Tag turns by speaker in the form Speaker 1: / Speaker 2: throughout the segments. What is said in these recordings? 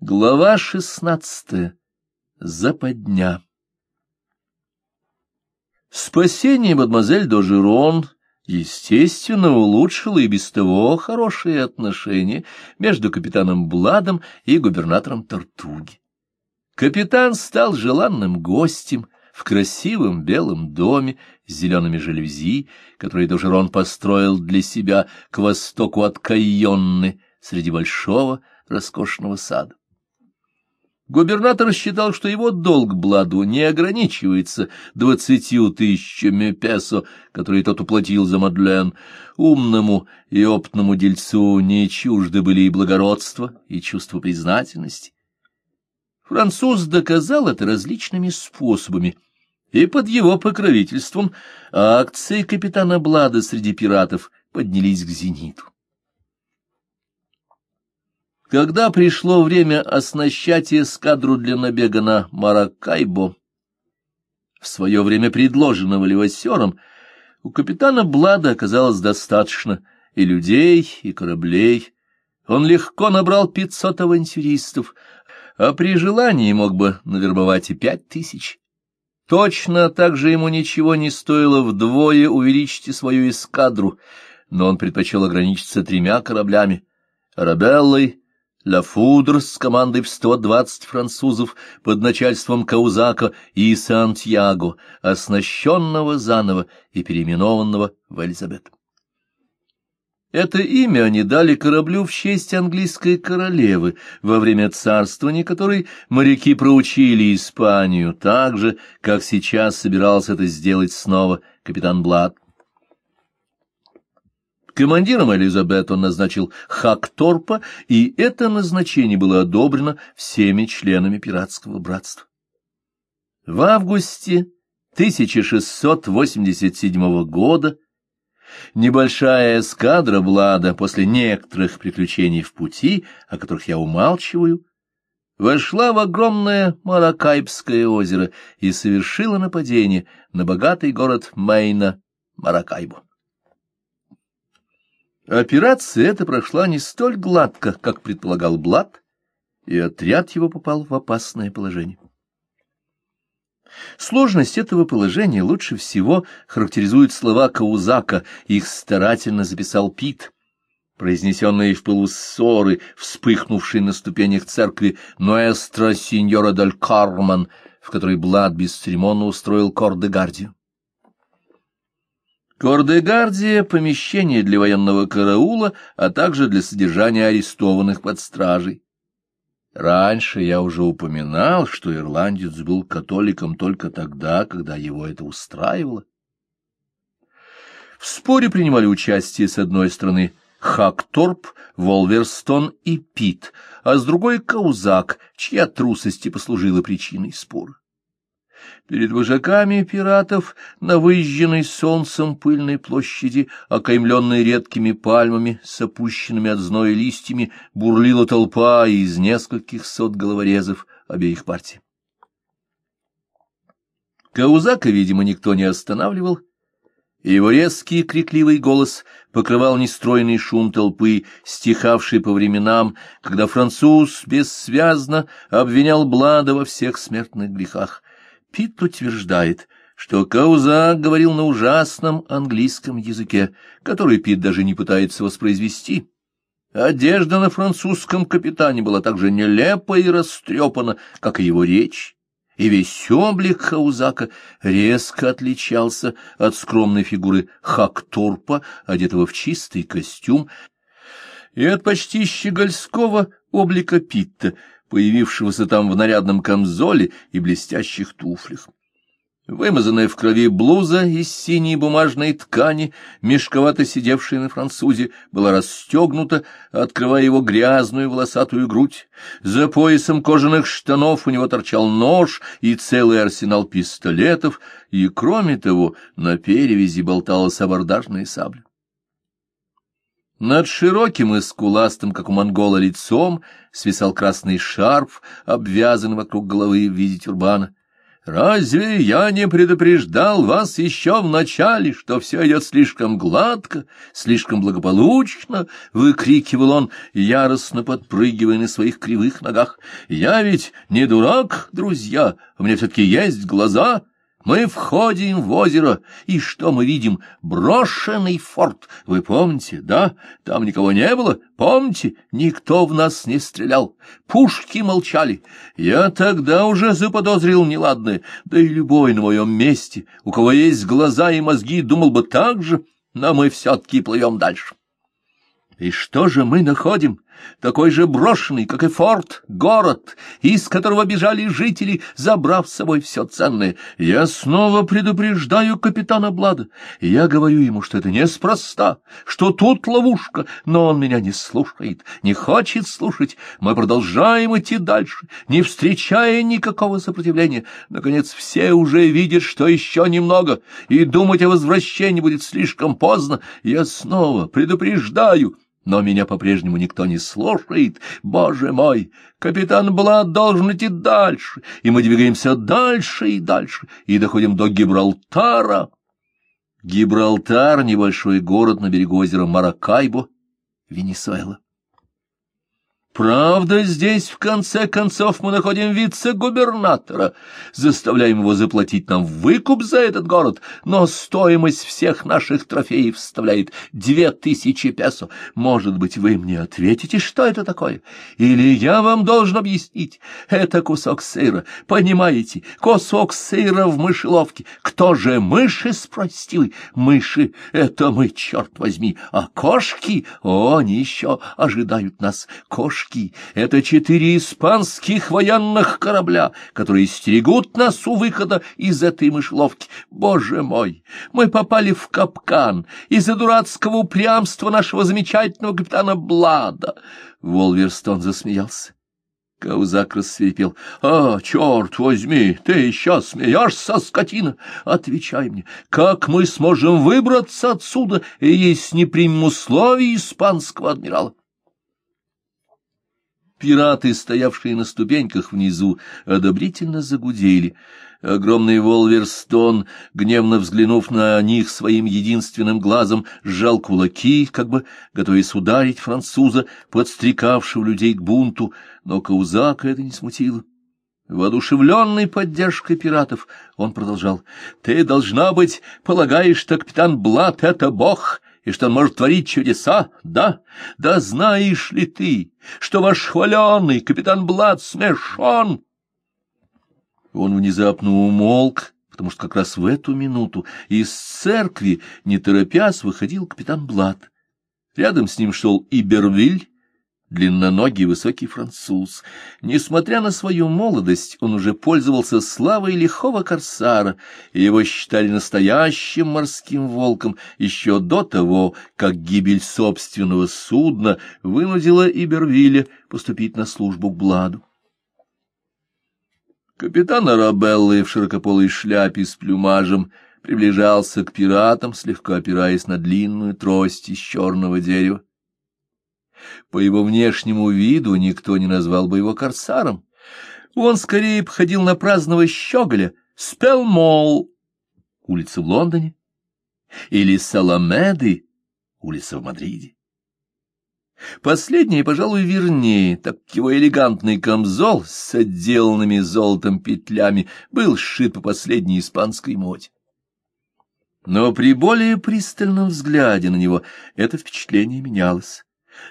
Speaker 1: Глава шестнадцатая. Западня. Спасение мадемуазель Дожерон, естественно, улучшило и без того хорошие отношения между капитаном Бладом и губернатором Тартуги. Капитан стал желанным гостем в красивом белом доме с зелеными жалюзи, который Дожерон построил для себя к востоку от Кайонны среди большого роскошного сада. Губернатор считал, что его долг Бладу не ограничивается двадцатью тысячами песо, которые тот уплатил за Мадлен. Умному и опытному дельцу не чужды были и благородство, и чувство признательности. Француз доказал это различными способами, и под его покровительством акции капитана Блада среди пиратов поднялись к зениту. Когда пришло время оснащать эскадру для набега на Маракайбо, в свое время предложенного Левосером, у капитана Блада оказалось достаточно и людей, и кораблей. Он легко набрал пятьсот авантюристов, а при желании мог бы навербовать и пять тысяч. Точно так же ему ничего не стоило вдвое увеличить свою эскадру, но он предпочел ограничиться тремя кораблями — «Арабеллой», Ла Фудр с командой в 120 французов под начальством Каузака и Сантьяго, оснащенного заново и переименованного в Элизабет. Это имя они дали кораблю в честь английской королевы, во время царствования которой моряки проучили Испанию так же, как сейчас собирался это сделать снова капитан Блад. Командиром Элизабет он назначил Хакторпа, и это назначение было одобрено всеми членами пиратского братства. В августе 1687 года небольшая эскадра Блада после некоторых приключений в пути, о которых я умалчиваю, вошла в огромное Маракайбское озеро и совершила нападение на богатый город Мейна Маракайбу. Операция эта прошла не столь гладко, как предполагал Блад, и отряд его попал в опасное положение. Сложность этого положения лучше всего характеризуют слова Каузака, их старательно записал Пит, произнесенные в пылу ссоры, вспыхнувшей на ступенях церкви Ноэстро Синьора Даль Карман, в которой Блад бесцеремонно устроил Кордегардию. Кордегардия — помещение для военного караула, а также для содержания арестованных под стражей. Раньше я уже упоминал, что ирландец был католиком только тогда, когда его это устраивало. В споре принимали участие с одной стороны Хакторп, Волверстон и Пит, а с другой — Каузак, чья трусость и послужила причиной спора. Перед вожаками пиратов на выжженной солнцем пыльной площади, окаймленной редкими пальмами с опущенными от зноя листьями, бурлила толпа из нескольких сот головорезов обеих партий. Каузака, видимо, никто не останавливал, и его резкий крикливый голос покрывал нестройный шум толпы, стихавший по временам, когда француз бессвязно обвинял Блада во всех смертных грехах. Пит утверждает, что Каузак говорил на ужасном английском языке, который Пит даже не пытается воспроизвести. Одежда на французском капитане была так же нелепа и растрепана, как и его речь, и весь облик Хаузака резко отличался от скромной фигуры Хактурпа, одетого в чистый костюм, и от почти щегольского облика Питта, появившегося там в нарядном камзоле и блестящих туфлях. Вымазанная в крови блуза из синей бумажной ткани, мешковато сидевшая на французе, была расстегнута, открывая его грязную волосатую грудь. За поясом кожаных штанов у него торчал нож и целый арсенал пистолетов, и, кроме того, на перевязи болталась абордажная сабля. Над широким и скуластым, как у монгола, лицом свисал красный шарф, обвязанный вокруг головы в виде тюрбана. Разве я не предупреждал вас еще в начале, что все идет слишком гладко, слишком благополучно? — выкрикивал он, яростно подпрыгивая на своих кривых ногах. — Я ведь не дурак, друзья, у меня все-таки есть глаза. Мы входим в озеро, и что мы видим? Брошенный форт. Вы помните, да? Там никого не было. Помните? Никто в нас не стрелял. Пушки молчали. Я тогда уже заподозрил неладное. Да и любой на моем месте, у кого есть глаза и мозги, думал бы так же, но мы все-таки плывем дальше. И что же мы находим? Такой же брошенный, как и форт, город, из которого бежали жители, забрав с собой все ценное. Я снова предупреждаю капитана Блада. Я говорю ему, что это неспроста, что тут ловушка, но он меня не слушает, не хочет слушать. Мы продолжаем идти дальше, не встречая никакого сопротивления. Наконец, все уже видят, что еще немного, и думать о возвращении будет слишком поздно. Я снова предупреждаю но меня по-прежнему никто не слушает. Боже мой, капитан Блад должен идти дальше, и мы двигаемся дальше и дальше, и доходим до Гибралтара. Гибралтар — небольшой город на берегу озера Маракайбо, Венесуэла. Правда, здесь, в конце концов, мы находим вице-губернатора, заставляем его заплатить нам выкуп за этот город, но стоимость всех наших трофеев составляет две тысячи песо. Может быть, вы мне ответите, что это такое? Или я вам должен объяснить? Это кусок сыра, понимаете? Кусок сыра в мышеловке. Кто же мыши, спросите вы? Мыши — это мы, черт возьми, а кошки, о, они еще ожидают нас. Кошки пушки — это четыре испанских военных корабля, которые стерегут нас у выхода из этой мышловки. Боже мой, мы попали в капкан из-за дурацкого упрямства нашего замечательного капитана Блада. Волверстон засмеялся. Каузак рассверепел. — А, черт возьми, ты еще смеешься, скотина? Отвечай мне, как мы сможем выбраться отсюда, если не примем условий испанского адмирала? Пираты, стоявшие на ступеньках внизу, одобрительно загудели. Огромный Волверстон, гневно взглянув на них своим единственным глазом, сжал кулаки, как бы готовясь ударить француза, подстрекавшего людей к бунту, но Каузака это не смутило. Воодушевленный поддержкой пиратов, он продолжал. — Ты, должна быть, полагаешь, что капитан Блат — это бог, и что он может творить чудеса, да? Да знаешь ли ты, что ваш хваленый капитан Блад смешон? Он внезапно умолк, потому что как раз в эту минуту из церкви, не торопясь, выходил капитан Блад. Рядом с ним шел Ибервиль, длинноногий высокий француз. Несмотря на свою молодость, он уже пользовался славой лихого корсара, и его считали настоящим морским волком еще до того, как гибель собственного судна вынудила Ибервилля поступить на службу к Бладу. Капитан Арабеллы в широкополой шляпе с плюмажем приближался к пиратам, слегка опираясь на длинную трость из черного дерева. По его внешнему виду никто не назвал бы его корсаром. Он скорее походил на праздного щеголя, Спелмол, улица в Лондоне, или Саламеды, улица в Мадриде. Последнее, пожалуй, вернее, так его элегантный камзол с отделанными золотом петлями был сшит по последней испанской моде. Но при более пристальном взгляде на него это впечатление менялось.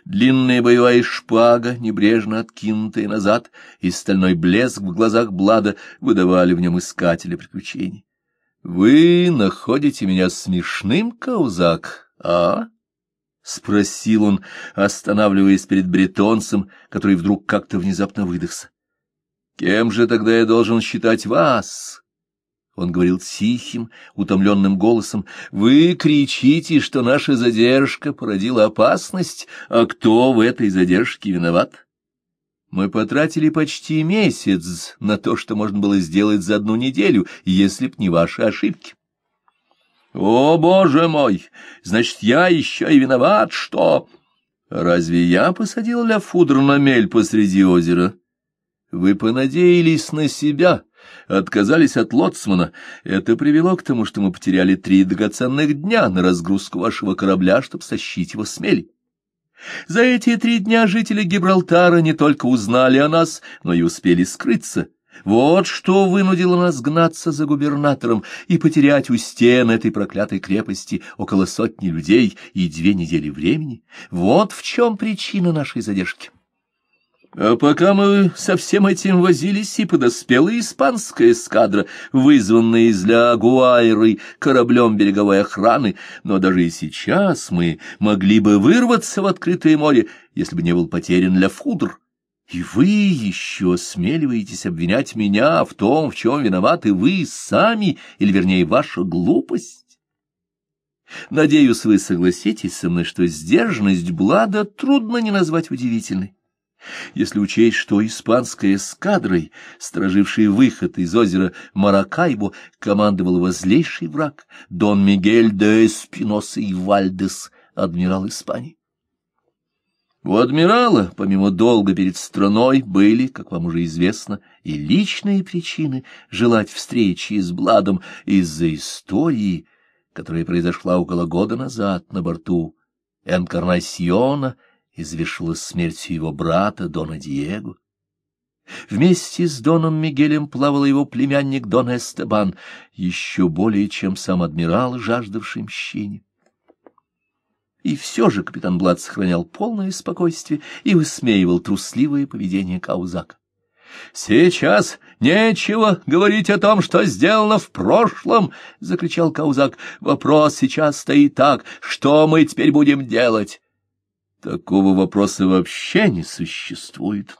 Speaker 1: Длинная боевая шпага, небрежно откинутая назад, и стальной блеск в глазах Блада выдавали в нем искателя приключений. — Вы находите меня смешным, Каузак, а? — спросил он, останавливаясь перед бретонцем, который вдруг как-то внезапно выдохся. — Кем же тогда я должен считать вас? Он говорил тихим, утомленным голосом. «Вы кричите, что наша задержка породила опасность, а кто в этой задержке виноват? Мы потратили почти месяц на то, что можно было сделать за одну неделю, если б не ваши ошибки». «О, боже мой! Значит, я еще и виноват, что...» «Разве я посадил Ля Фудр на мель посреди озера?» «Вы понадеялись на себя» отказались от лоцмана. Это привело к тому, что мы потеряли три драгоценных дня на разгрузку вашего корабля, чтобы стащить его с. За эти три дня жители Гибралтара не только узнали о нас, но и успели скрыться. Вот что вынудило нас гнаться за губернатором и потерять у стен этой проклятой крепости около сотни людей и две недели времени. Вот в чем причина нашей задержки. А пока мы со всем этим возились, и подоспела испанская эскадра, вызванная из Ля Гуайры кораблем береговой охраны, но даже и сейчас мы могли бы вырваться в открытое море, если бы не был потерян Ля Фудр. И вы еще осмеливаетесь обвинять меня в том, в чем виноваты вы сами, или, вернее, ваша глупость? Надеюсь, вы согласитесь со мной, что сдержанность Блада трудно не назвать удивительной. Если учесть, что испанской эскадрой, сторожившей выход из озера Маракайбо, командовал возлейший враг Дон Мигель де Эспиноса и Вальдес, адмирал Испании. У адмирала, помимо долга перед страной, были, как вам уже известно, и личные причины желать встречи с Бладом из-за истории, которая произошла около года назад на борту Энкарнасьона извешилась смертью его брата Дона Диего. Вместе с Доном Мигелем плавал его племянник Дон Эстебан, еще более, чем сам адмирал, жаждавший мщения. И все же капитан Блад сохранял полное спокойствие и высмеивал трусливое поведение Каузака. «Сейчас нечего говорить о том, что сделано в прошлом!» — закричал Каузак. «Вопрос сейчас стоит так. Что мы теперь будем делать?» Такого вопроса вообще не существует,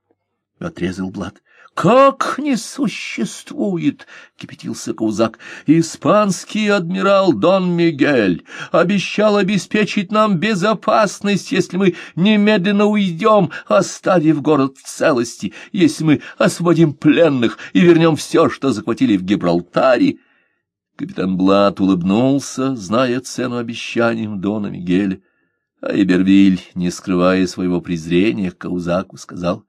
Speaker 1: — отрезал Блад. — Как не существует? — кипятился Каузак. — Испанский адмирал Дон Мигель обещал обеспечить нам безопасность, если мы немедленно уйдем, оставив город в целости, если мы освободим пленных и вернем все, что захватили в Гибралтаре. Капитан Блад улыбнулся, зная цену обещаниям Дона Мигеля. А Ибервиль, не скрывая своего презрения к Каузаку, сказал,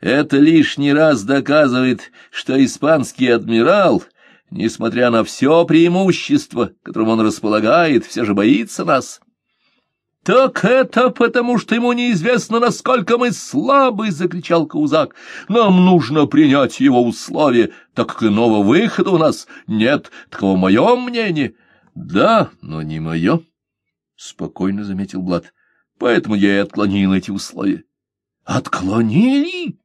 Speaker 1: «Это лишний раз доказывает, что испанский адмирал, несмотря на все преимущество, которым он располагает, все же боится нас». «Так это потому, что ему неизвестно, насколько мы слабы!» — закричал Каузак. «Нам нужно принять его условия, так как иного выхода у нас нет. Таково мое мнение». «Да, но не мое». — спокойно заметил Блад. — Поэтому я и отклонил эти условия. — Отклонили?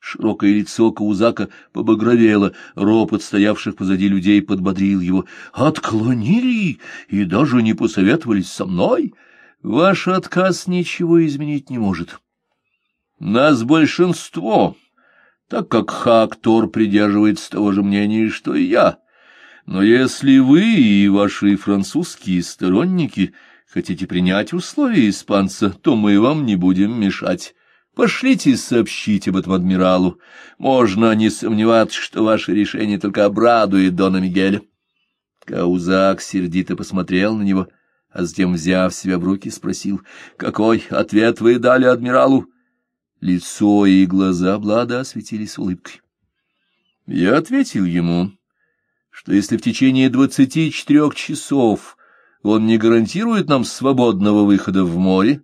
Speaker 1: Широкое лицо Каузака побагровело, ропот стоявших позади людей подбодрил его. — Отклонили и даже не посоветовались со мной? Ваш отказ ничего изменить не может. Нас большинство, так как Хактор придерживается того же мнения, что и я. Но если вы и ваши французские сторонники Хотите принять условия испанца, то мы вам не будем мешать. Пошлите сообщить об этом адмиралу. Можно не сомневаться, что ваше решение только обрадует Дона Мигеля. Каузак сердито посмотрел на него, а затем, взяв себя в руки, спросил, «Какой ответ вы дали адмиралу?» Лицо и глаза Блада осветились улыбкой. Я ответил ему, что если в течение двадцати четырех часов он не гарантирует нам свободного выхода в море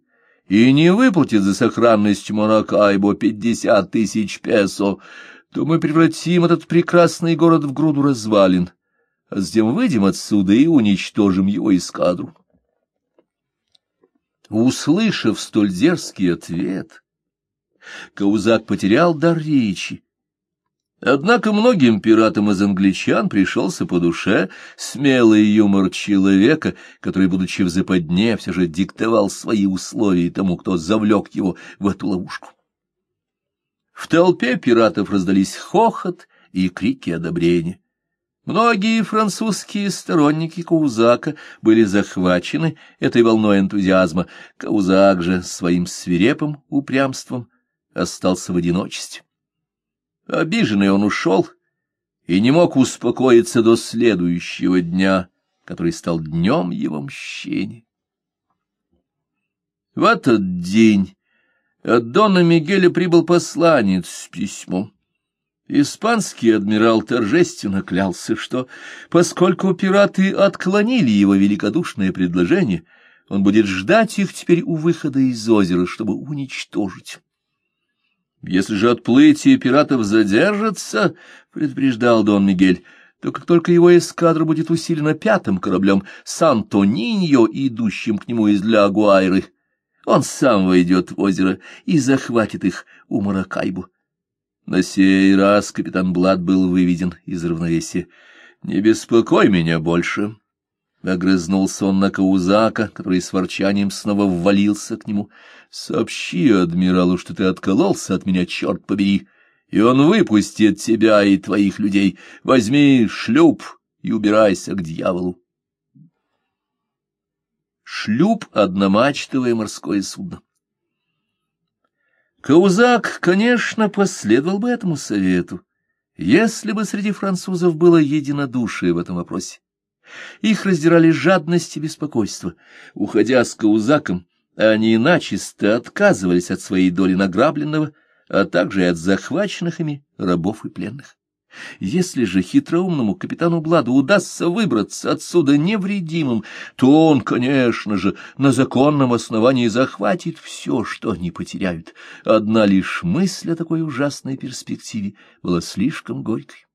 Speaker 1: и не выплатит за сохранность Маракайбо пятьдесят тысяч песо, то мы превратим этот прекрасный город в груду развалин, а затем выйдем отсюда и уничтожим его эскадру. Услышав столь дерзкий ответ, Каузак потерял дар речи Однако многим пиратам из англичан пришелся по душе смелый юмор человека, который, будучи в западне, все же диктовал свои условия тому, кто завлек его в эту ловушку. В толпе пиратов раздались хохот и крики одобрения. Многие французские сторонники Каузака были захвачены этой волной энтузиазма. Каузак же своим свирепым упрямством остался в одиночестве. Обиженный он ушел и не мог успокоиться до следующего дня, который стал днем его мщения. В этот день от Дона Мигеля прибыл посланец с письмом. Испанский адмирал торжественно клялся, что, поскольку пираты отклонили его великодушное предложение, он будет ждать их теперь у выхода из озера, чтобы уничтожить. Если же отплытие пиратов задержится, — предупреждал Дон Мигель, — то как только его эскадра будет усилена пятым кораблем Санто-Ниньо, идущим к нему из Ля Гуайры, он сам войдет в озеро и захватит их у Маракайбу. На сей раз капитан Блад был выведен из равновесия. — Не беспокой меня больше. Огрызнулся он на Каузака, который с ворчанием снова ввалился к нему. — Сообщи адмиралу, что ты откололся от меня, черт побери, и он выпустит тебя и твоих людей. Возьми шлюп и убирайся к дьяволу. Шлюп — одномачтовое морское судно. Каузак, конечно, последовал бы этому совету, если бы среди французов было единодушие в этом вопросе. Их раздирали жадность и беспокойство. Уходя с Каузаком, они начисто отказывались от своей доли награбленного, а также и от захваченных ими рабов и пленных. Если же хитроумному капитану Бладу удастся выбраться отсюда невредимым, то он, конечно же, на законном основании захватит все, что они потеряют. Одна лишь мысль о такой ужасной перспективе была слишком горькой.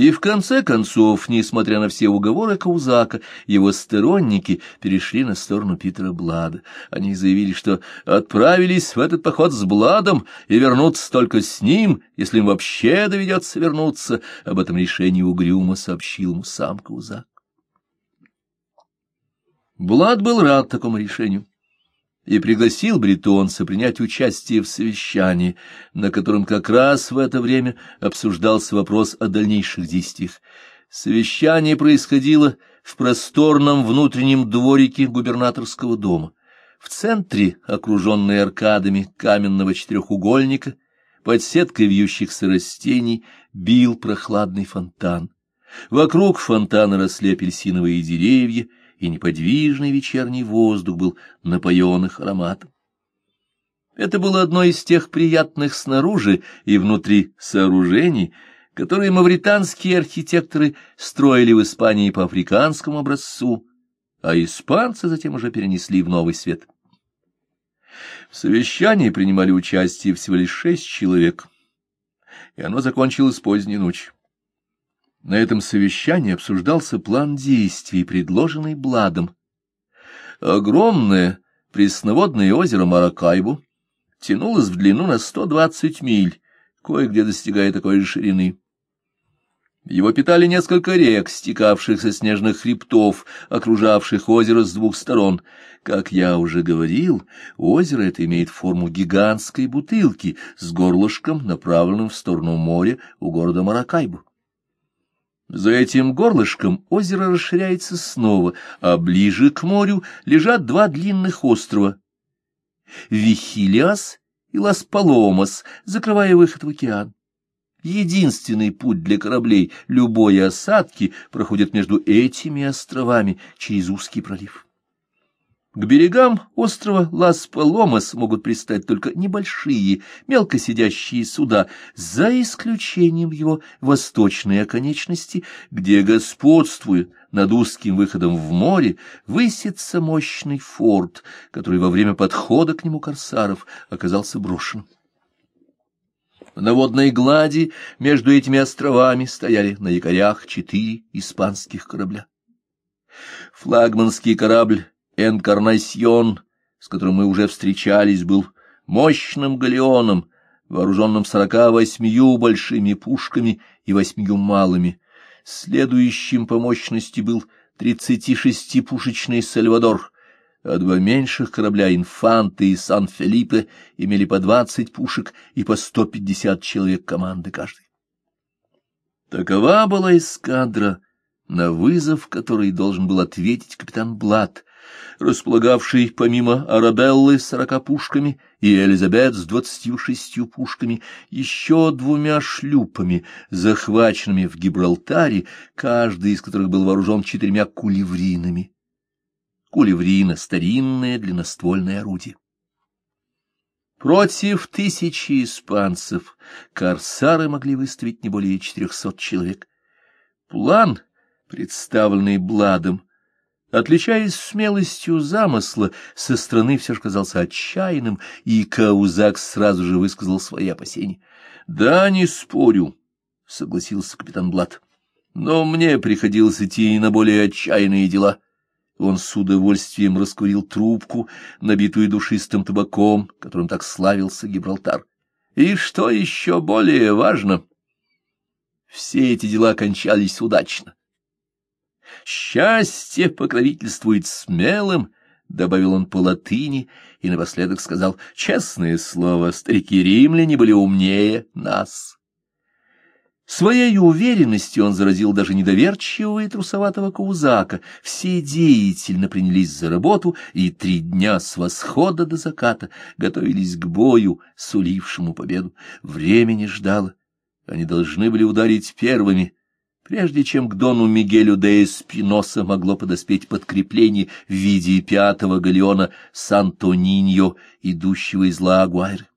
Speaker 1: И в конце концов, несмотря на все уговоры Каузака, его сторонники перешли на сторону Питера Блада. Они заявили, что отправились в этот поход с Бладом и вернутся только с ним, если им вообще доведется вернуться. Об этом решении угрюмо сообщил ему сам Каузак. Блад был рад такому решению и пригласил бретонца принять участие в совещании, на котором как раз в это время обсуждался вопрос о дальнейших действиях. Совещание происходило в просторном внутреннем дворике губернаторского дома. В центре, окруженной аркадами каменного четырехугольника, под сеткой вьющихся растений, бил прохладный фонтан. Вокруг фонтана росли апельсиновые деревья, и неподвижный вечерний воздух был напоен их ароматом. Это было одно из тех приятных снаружи и внутри сооружений, которые мавританские архитекторы строили в Испании по африканскому образцу, а испанцы затем уже перенесли в новый свет. В совещании принимали участие всего лишь шесть человек, и оно закончилось поздней ночью. На этом совещании обсуждался план действий, предложенный Бладом. Огромное пресноводное озеро Маракайбу тянулось в длину на 120 миль, кое-где достигая такой же ширины. Его питали несколько рек, стекавших со снежных хребтов, окружавших озеро с двух сторон. Как я уже говорил, озеро это имеет форму гигантской бутылки с горлышком, направленным в сторону моря у города Маракайбу. За этим горлышком озеро расширяется снова, а ближе к морю лежат два длинных острова — Вихилиас и Лас-Паломас, закрывая выход в океан. Единственный путь для кораблей любой осадки проходит между этими островами через узкий пролив. К берегам острова Лас-Паломас могут пристать только небольшие, мелко сидящие суда, за исключением его восточной оконечности, где господствует над узким выходом в море, высится мощный форт, который во время подхода к нему корсаров оказался брошен. На водной глади между этими островами стояли на якорях четыре испанских корабля. Флагманский корабль Энкарнасьон, с которым мы уже встречались, был мощным галеоном, вооруженным сорока восьмию большими пушками и восьмию малыми. Следующим по мощности был тридцати шестипушечный «Сальвадор», а два меньших корабля «Инфанты» и «Сан-Фелипе» имели по двадцать пушек и по сто пятьдесят человек команды каждый. Такова была эскадра, на вызов который должен был ответить капитан Блад, располагавший помимо Арабеллы с сорока пушками и Элизабет с двадцатью шестью пушками, еще двумя шлюпами, захваченными в Гибралтаре, каждый из которых был вооружен четырьмя кулевринами. Кулеврина — старинное длинноствольное орудие. Против тысячи испанцев корсары могли выставить не более четырехсот человек. План, представленный Бладом, отличаясь смелостью замысла, со стороны все же казался отчаянным, и Каузак сразу же высказал свои опасения. — Да, не спорю, — согласился капитан Блад, — но мне приходилось идти на более отчаянные дела. — он с удовольствием раскурил трубку, набитую душистым табаком, которым так славился Гибралтар. И что еще более важно, все эти дела кончались удачно. «Счастье покровительствует смелым», — добавил он по латыни, и напоследок сказал, «Честное слово, старики-римляне были умнее нас». Своей уверенностью он заразил даже недоверчивого и трусоватого Каузака. Все деятельно принялись за работу, и три дня с восхода до заката готовились к бою, сулившему победу. Времени ждало. Они должны были ударить первыми, прежде чем к дону Мигелю де Эспиноса могло подоспеть подкрепление в виде пятого галеона Сантониньо, идущего из Ла-Агуайры.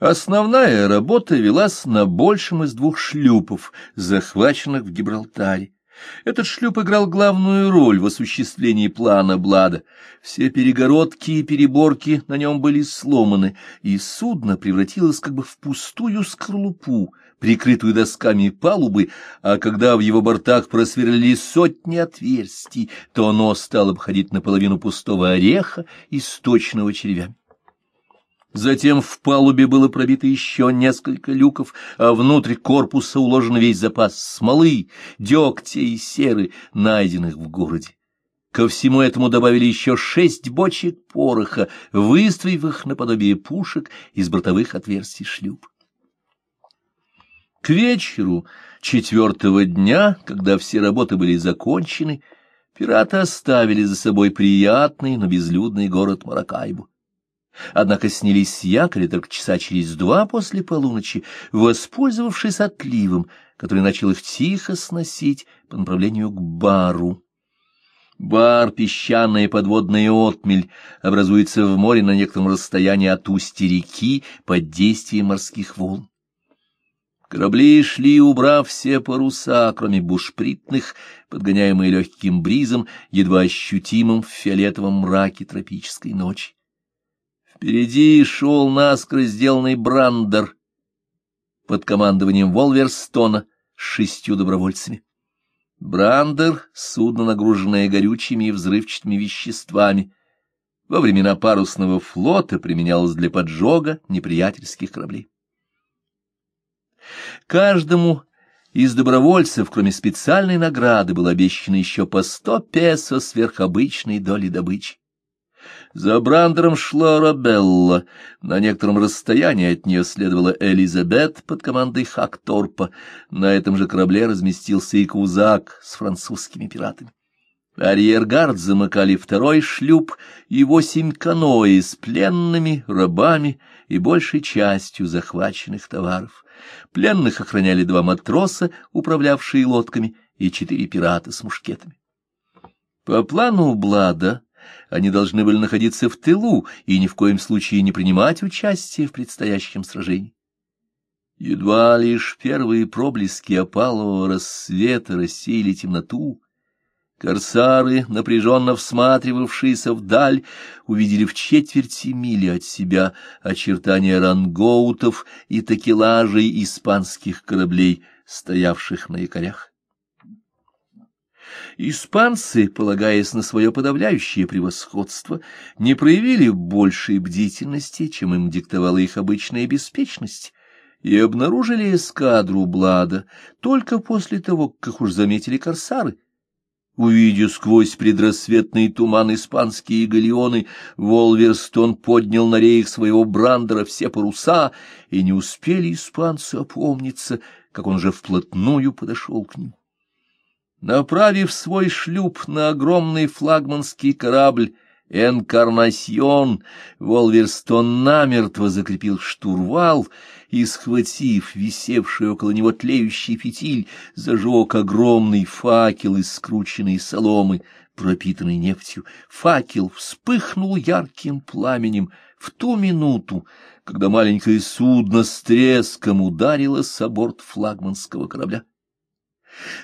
Speaker 1: Основная работа велась на большем из двух шлюпов, захваченных в Гибралтаре. Этот шлюп играл главную роль в осуществлении плана Блада. Все перегородки и переборки на нем были сломаны, и судно превратилось как бы в пустую скорлупу, прикрытую досками палубы, а когда в его бортах просверлили сотни отверстий, то оно стало обходить наполовину пустого ореха, источного червями. Затем в палубе было пробито еще несколько люков, а внутрь корпуса уложен весь запас смолы, дегтя и серы, найденных в городе. Ко всему этому добавили еще шесть бочек пороха, выставив их наподобие пушек из бортовых отверстий шлюп. К вечеру четвертого дня, когда все работы были закончены, пираты оставили за собой приятный, но безлюдный город Маракайбу. Однако снялись с якоря только часа через два после полуночи, воспользовавшись отливом, который начал их тихо сносить по направлению к бару. Бар, песчаная подводная отмель, образуется в море на некотором расстоянии от устья реки под действием морских волн. Корабли шли, убрав все паруса, кроме бушпритных, подгоняемые легким бризом, едва ощутимым в фиолетовом мраке тропической ночи. Впереди шел насквозь сделанный брандер под командованием Волверстона с шестью добровольцами. Брандер — судно, нагруженное горючими и взрывчатыми веществами. Во времена парусного флота применялось для поджога неприятельских кораблей. Каждому из добровольцев, кроме специальной награды, было обещано еще по сто песо сверхобычной доли добычи. За Брандером шла Рабелла. На некотором расстоянии от нее следовала Элизабет под командой Хакторпа. На этом же корабле разместился и Кузак с французскими пиратами. Арьергард замыкали второй шлюп и восемь каноэ с пленными, рабами и большей частью захваченных товаров. Пленных охраняли два матроса, управлявшие лодками, и четыре пирата с мушкетами. По плану Блада они должны были находиться в тылу и ни в коем случае не принимать участие в предстоящем сражении. Едва лишь первые проблески опалого рассвета рассеяли темноту, корсары, напряженно всматривавшиеся вдаль, увидели в четверти мили от себя очертания рангоутов и такелажей испанских кораблей, стоявших на якорях. Испанцы, полагаясь на свое подавляющее превосходство, не проявили большей бдительности, чем им диктовала их обычная беспечность, и обнаружили эскадру Блада только после того, как уж заметили корсары. Увидя сквозь предрассветный туман испанские галеоны, Волверстон поднял на рейх своего брандера все паруса, и не успели испанцы опомниться, как он же вплотную подошел к ним. Направив свой шлюп на огромный флагманский корабль, «Энкарнасьон», Волверстон намертво закрепил штурвал и, схватив висевший около него тлеющий фитиль, зажег огромный факел из скрученной соломы, пропитанный нефтью. Факел вспыхнул ярким пламенем в ту минуту, когда маленькое судно с треском ударило с борт флагманского корабля.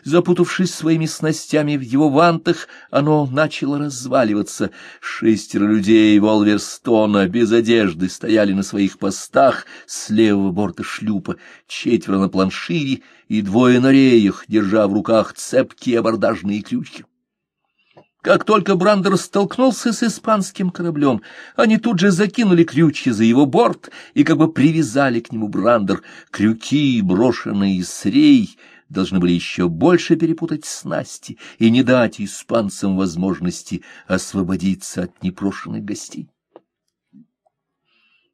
Speaker 1: Запутавшись своими снастями в его вантах, оно начало разваливаться. Шестеро людей Волверстона без одежды стояли на своих постах с левого борта шлюпа, четверо на планшире и двое на реях, держа в руках цепкие абордажные крючки. Как только Брандер столкнулся с испанским кораблем, они тут же закинули крючки за его борт и как бы привязали к нему Брандер. Крюки, брошенные с рей, должны были еще больше перепутать снасти и не дать испанцам возможности освободиться от непрошенных гостей.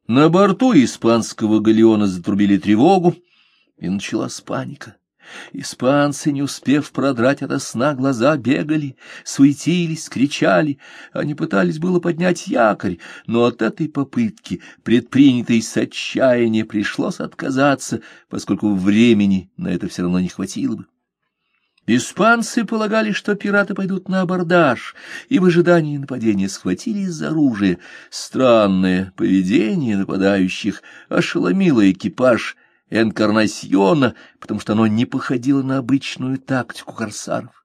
Speaker 1: На борту испанского галеона затрубили тревогу, и началась паника. Испанцы, не успев продрать от сна, глаза бегали, суетились, кричали. Они пытались было поднять якорь, но от этой попытки, предпринятой с отчаяния, пришлось отказаться, поскольку времени на это все равно не хватило бы. Испанцы полагали, что пираты пойдут на абордаж, и в ожидании нападения схватились за оружие. Странное поведение нападающих ошеломило экипаж — Энкарнасьона, потому что оно не походило на обычную тактику корсаров.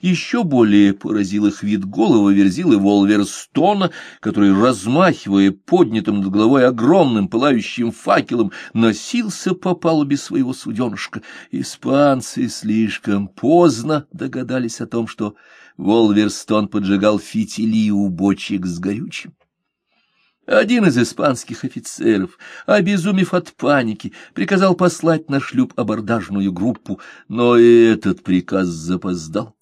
Speaker 1: Еще более поразил их вид голого верзилы Волверстона, который, размахивая поднятым над головой огромным пылающим факелом, носился по палубе своего суденышка. Испанцы слишком поздно догадались о том, что Волверстон поджигал фитили у бочек с горючим. Один из испанских офицеров, обезумев от паники, приказал послать на шлюп абордажную группу, но и этот приказ запоздал.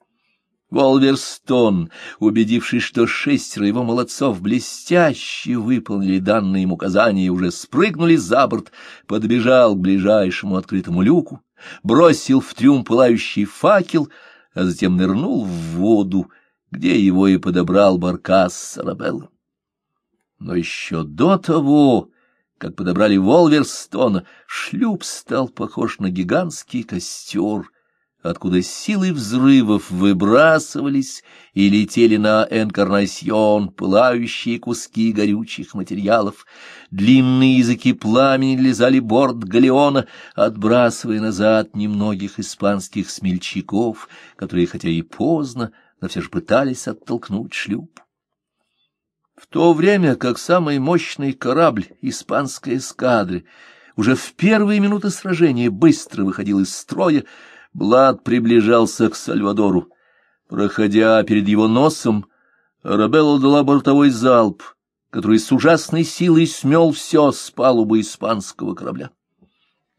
Speaker 1: Волверстон, убедившись, что шестеро его молодцов блестяще выполнили данные им указания и уже спрыгнули за борт, подбежал к ближайшему открытому люку, бросил в трюм пылающий факел, а затем нырнул в воду, где его и подобрал баркас Сарабелла. Но еще до того, как подобрали Волверстона, шлюп стал похож на гигантский костер, откуда силы взрывов выбрасывались и летели на Энкарнасьон пылающие куски горючих материалов. Длинные языки пламени лизали борт галеона, отбрасывая назад немногих испанских смельчаков, которые, хотя и поздно, но все же пытались оттолкнуть шлюп. В то время как самый мощный корабль испанской эскадры уже в первые минуты сражения быстро выходил из строя, Блад приближался к Сальвадору. Проходя перед его носом, Арабелла дала бортовой залп, который с ужасной силой смел все с палубы испанского корабля.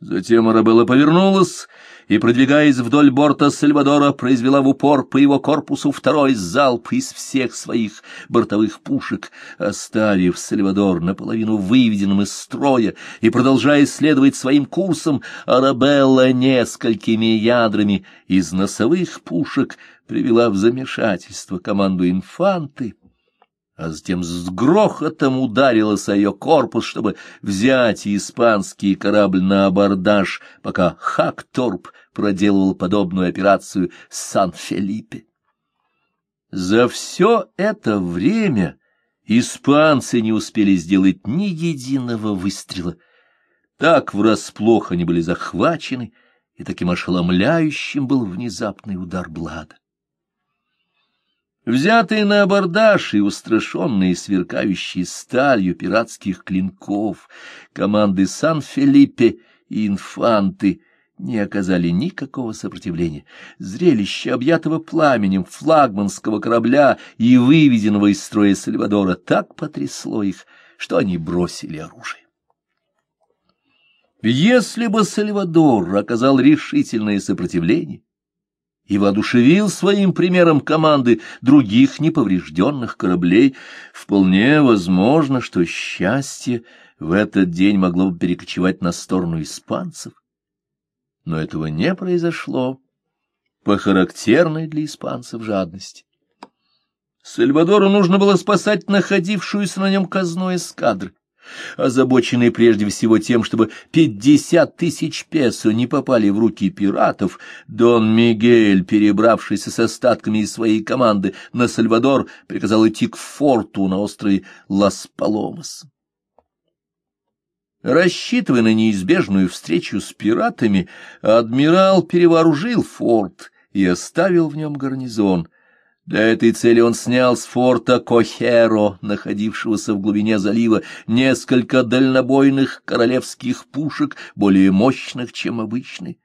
Speaker 1: Затем Арабелла повернулась и, продвигаясь вдоль борта Сальвадора, произвела в упор по его корпусу второй залп из всех своих бортовых пушек, оставив Сальвадор наполовину выведенным из строя и продолжая следовать своим курсом, Арабелла несколькими ядрами из носовых пушек привела в замешательство команду инфанты, а затем с грохотом ударилась о ее корпус, чтобы взять испанский корабль на абордаж, пока Хакторп проделывал подобную операцию с Сан-Фелипе. За все это время испанцы не успели сделать ни единого выстрела. Так врасплох они были захвачены, и таким ошеломляющим был внезапный удар Блада. Взятые на абордаж и устрашенные сверкающие сталью пиратских клинков, команды Сан-Филиппе и Инфанты не оказали никакого сопротивления. Зрелище, объятого пламенем флагманского корабля и выведенного из строя Сальвадора, так потрясло их, что они бросили оружие. Если бы Сальвадор оказал решительное сопротивление, и воодушевил своим примером команды других неповрежденных кораблей, вполне возможно, что счастье в этот день могло бы перекочевать на сторону испанцев. Но этого не произошло по характерной для испанцев жадности. Сальвадору нужно было спасать находившуюся на нем казну эскадры. Озабоченный прежде всего тем, чтобы пятьдесят тысяч песо не попали в руки пиратов, Дон Мигель, перебравшийся с остатками из своей команды на Сальвадор, приказал идти к форту на острове Лас-Паломас. Рассчитывая на неизбежную встречу с пиратами, адмирал перевооружил форт и оставил в нем гарнизон — для этой цели он снял с форта Кохеро, находившегося в глубине залива, несколько дальнобойных королевских пушек, более мощных, чем обычные.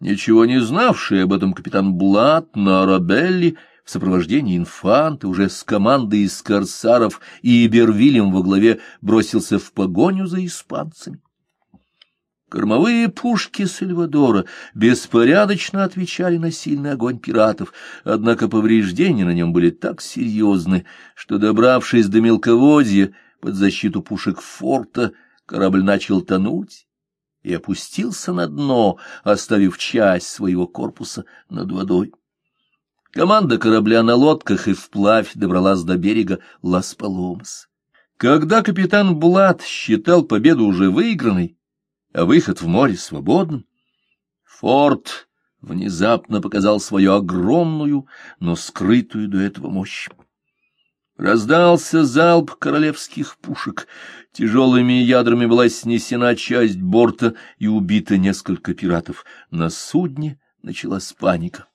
Speaker 1: Ничего не знавший об этом капитан Блат на Арабелле в сопровождении инфанта уже с командой из корсаров и Бервилем во главе бросился в погоню за испанцами. Кормовые пушки Сальвадора беспорядочно отвечали на сильный огонь пиратов, однако повреждения на нем были так серьезны, что, добравшись до мелководья под защиту пушек форта, корабль начал тонуть и опустился на дно, оставив часть своего корпуса над водой. Команда корабля на лодках и вплавь добралась до берега Лас-Паломас. Когда капитан Булат считал победу уже выигранной, а выход в море свободным. Форт внезапно показал свою огромную, но скрытую до этого мощь. Раздался залп королевских пушек. Тяжелыми ядрами была снесена часть борта и убито несколько пиратов. На судне началась паника.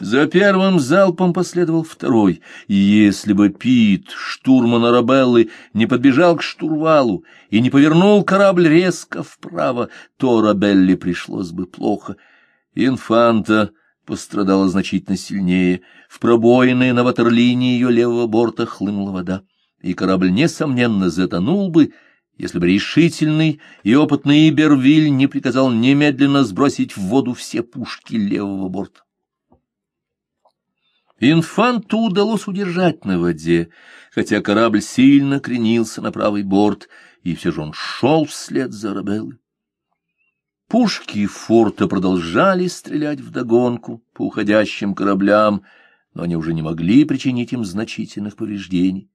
Speaker 1: За первым залпом последовал второй, и если бы Пит, штурман Арабеллы, не подбежал к штурвалу и не повернул корабль резко вправо, то Арабелле пришлось бы плохо. Инфанта пострадала значительно сильнее. В пробоины на ватерлинии ее левого борта хлынула вода, и корабль, несомненно, затонул бы, если бы решительный и опытный Ибервиль не приказал немедленно сбросить в воду все пушки левого борта. Инфанту удалось удержать на воде, хотя корабль сильно кренился на правый борт, и все же он шел вслед за Арабеллой. Пушки форта продолжали стрелять вдогонку по уходящим кораблям, но они уже не могли причинить им значительных повреждений.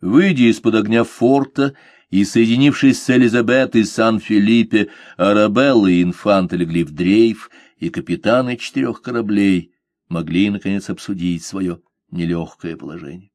Speaker 1: Выйдя из-под огня форта и соединившись с Элизабет и Сан-Филиппе, Арабелла и Инфанта легли в дрейф, и капитаны четырех кораблей — могли, наконец, обсудить свое нелегкое положение.